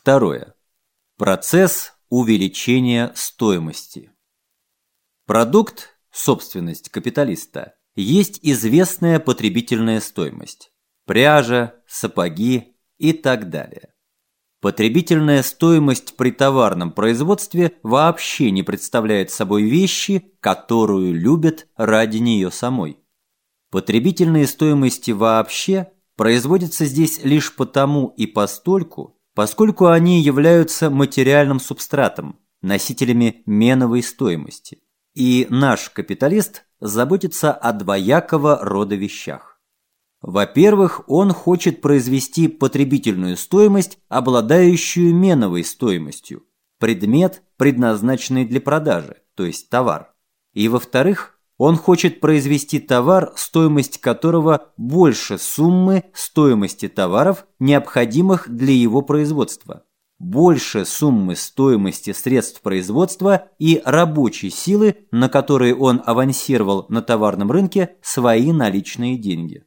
Второе. Процесс увеличения стоимости. Продукт, собственность капиталиста, есть известная потребительная стоимость. Пряжа, сапоги и так далее. Потребительная стоимость при товарном производстве вообще не представляет собой вещи, которую любят ради нее самой. Потребительные стоимости вообще производятся здесь лишь потому и постольку, поскольку они являются материальным субстратом, носителями меновой стоимости. И наш капиталист заботится о двоякого рода вещах. Во-первых, он хочет произвести потребительную стоимость, обладающую меновой стоимостью, предмет, предназначенный для продажи, то есть товар. И во-вторых, он хочет произвести товар, стоимость которого больше суммы стоимости товаров, необходимых для его производства, больше суммы стоимости средств производства и рабочей силы, на которые он авансировал на товарном рынке свои наличные деньги.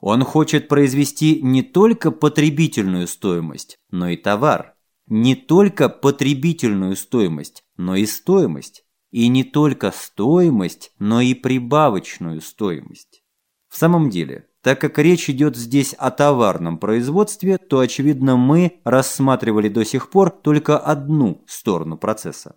Он хочет произвести не только потребительную стоимость, но и товар. Не только потребительную стоимость, но и стоимость и не только стоимость, но и прибавочную стоимость. В самом деле, так как речь идет здесь о товарном производстве, то, очевидно, мы рассматривали до сих пор только одну сторону процесса.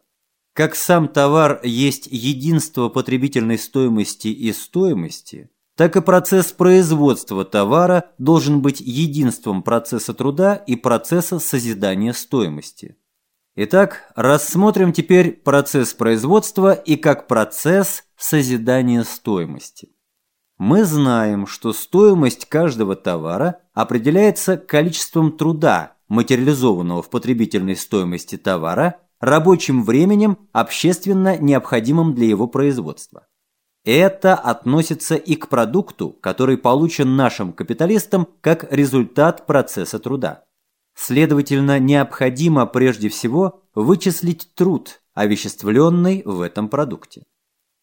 Как сам товар есть единство потребительной стоимости и стоимости, так и процесс производства товара должен быть единством процесса труда и процесса созидания стоимости. Итак, рассмотрим теперь процесс производства и как процесс созидания стоимости. Мы знаем, что стоимость каждого товара определяется количеством труда, материализованного в потребительной стоимости товара, рабочим временем, общественно необходимым для его производства. Это относится и к продукту, который получен нашим капиталистам как результат процесса труда. Следовательно, необходимо прежде всего вычислить труд, овеществленный в этом продукте.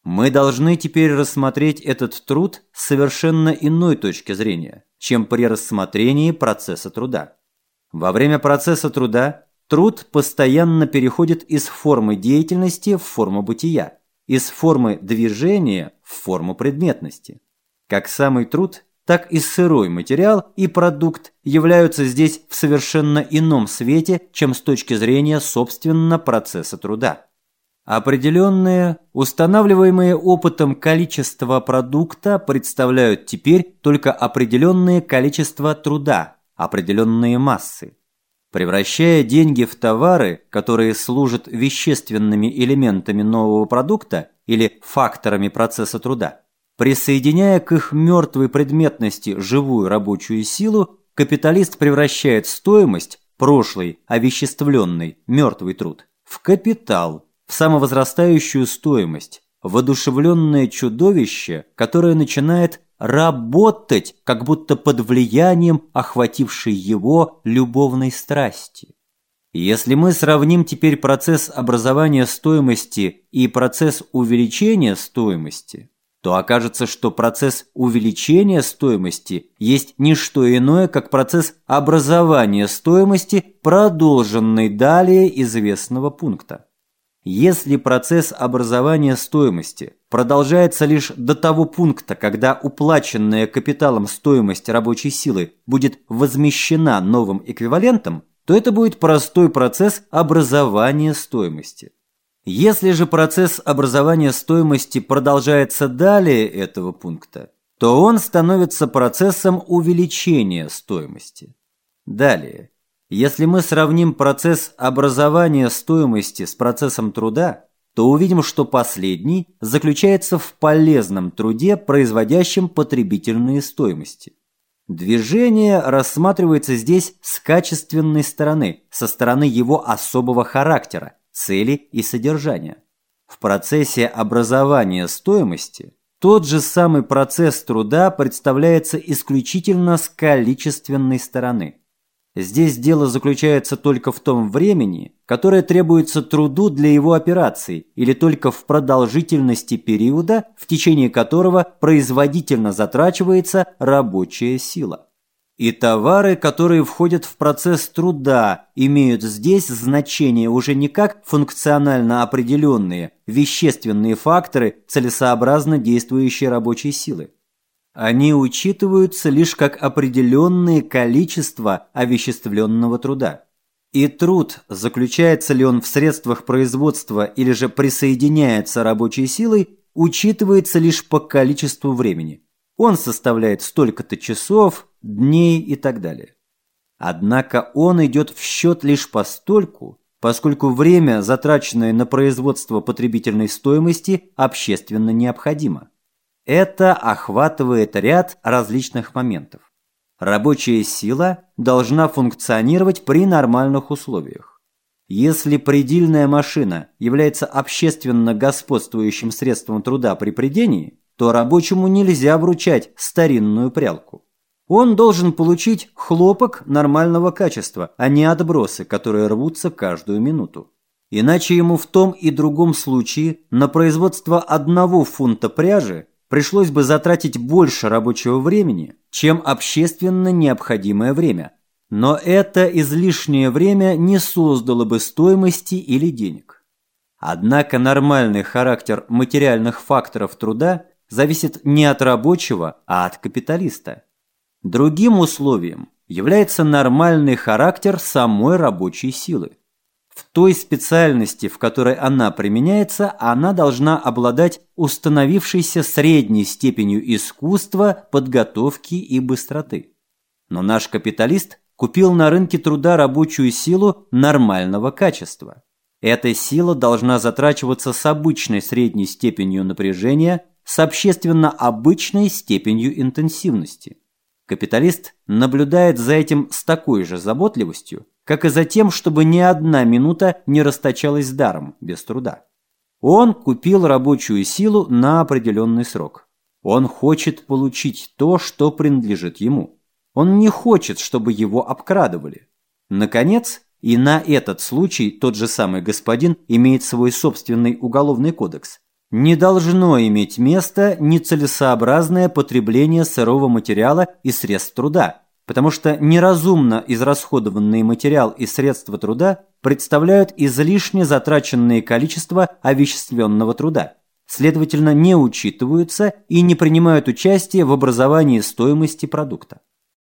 Мы должны теперь рассмотреть этот труд с совершенно иной точки зрения, чем при рассмотрении процесса труда. Во время процесса труда труд постоянно переходит из формы деятельности в форму бытия, из формы движения в форму предметности. Как самый труд так и сырой материал и продукт являются здесь в совершенно ином свете, чем с точки зрения собственно процесса труда. Определенные, устанавливаемые опытом количество продукта представляют теперь только определенное количество труда, определенные массы. Превращая деньги в товары, которые служат вещественными элементами нового продукта или факторами процесса труда, Присоединяя к их мертвой предметности живую рабочую силу, капиталист превращает стоимость, прошлый, овеществленный, мертвый труд, в капитал, в самовозрастающую стоимость, в одушевленное чудовище, которое начинает работать, как будто под влиянием охватившей его любовной страсти. Если мы сравним теперь процесс образования стоимости и процесс увеличения стоимости, то окажется, что процесс увеличения стоимости есть не что иное, как процесс образования стоимости, продолженный далее известного пункта. Если процесс образования стоимости продолжается лишь до того пункта, когда уплаченная капиталом стоимость рабочей силы будет возмещена новым эквивалентом, то это будет простой процесс образования стоимости. Если же процесс образования стоимости продолжается далее этого пункта, то он становится процессом увеличения стоимости. Далее, если мы сравним процесс образования стоимости с процессом труда, то увидим, что последний заключается в полезном труде, производящем потребительные стоимости. Движение рассматривается здесь с качественной стороны, со стороны его особого характера, цели и содержания. В процессе образования стоимости тот же самый процесс труда представляется исключительно с количественной стороны. Здесь дело заключается только в том времени, которое требуется труду для его операций, или только в продолжительности периода, в течение которого производительно затрачивается рабочая сила. И товары, которые входят в процесс труда, имеют здесь значение уже не как функционально определенные вещественные факторы целесообразно действующей рабочей силы. Они учитываются лишь как определенные количества овеществленного труда. И труд, заключается ли он в средствах производства или же присоединяется рабочей силой, учитывается лишь по количеству времени. Он составляет столько-то часов, дней и так далее. Однако он идет в счет лишь постольку, поскольку время, затраченное на производство потребительной стоимости, общественно необходимо. Это охватывает ряд различных моментов. Рабочая сила должна функционировать при нормальных условиях. Если предельная машина является общественно господствующим средством труда при придении, то рабочему нельзя вручать старинную прялку. Он должен получить хлопок нормального качества, а не отбросы, которые рвутся каждую минуту. Иначе ему в том и другом случае на производство одного фунта пряжи пришлось бы затратить больше рабочего времени, чем общественно необходимое время. Но это излишнее время не создало бы стоимости или денег. Однако нормальный характер материальных факторов труда зависит не от рабочего, а от капиталиста. Другим условием является нормальный характер самой рабочей силы. В той специальности, в которой она применяется, она должна обладать установившейся средней степенью искусства, подготовки и быстроты. Но наш капиталист купил на рынке труда рабочую силу нормального качества. Эта сила должна затрачиваться с обычной средней степенью напряжения, с общественно обычной степенью интенсивности. Капиталист наблюдает за этим с такой же заботливостью, как и за тем, чтобы ни одна минута не расточалась даром, без труда. Он купил рабочую силу на определенный срок. Он хочет получить то, что принадлежит ему. Он не хочет, чтобы его обкрадывали. Наконец, и на этот случай тот же самый господин имеет свой собственный уголовный кодекс – не должно иметь места нецелесообразное потребление сырого материала и средств труда, потому что неразумно израсходованный материал и средства труда представляют излишне затраченные количество овеществленного труда, следовательно, не учитываются и не принимают участие в образовании стоимости продукта.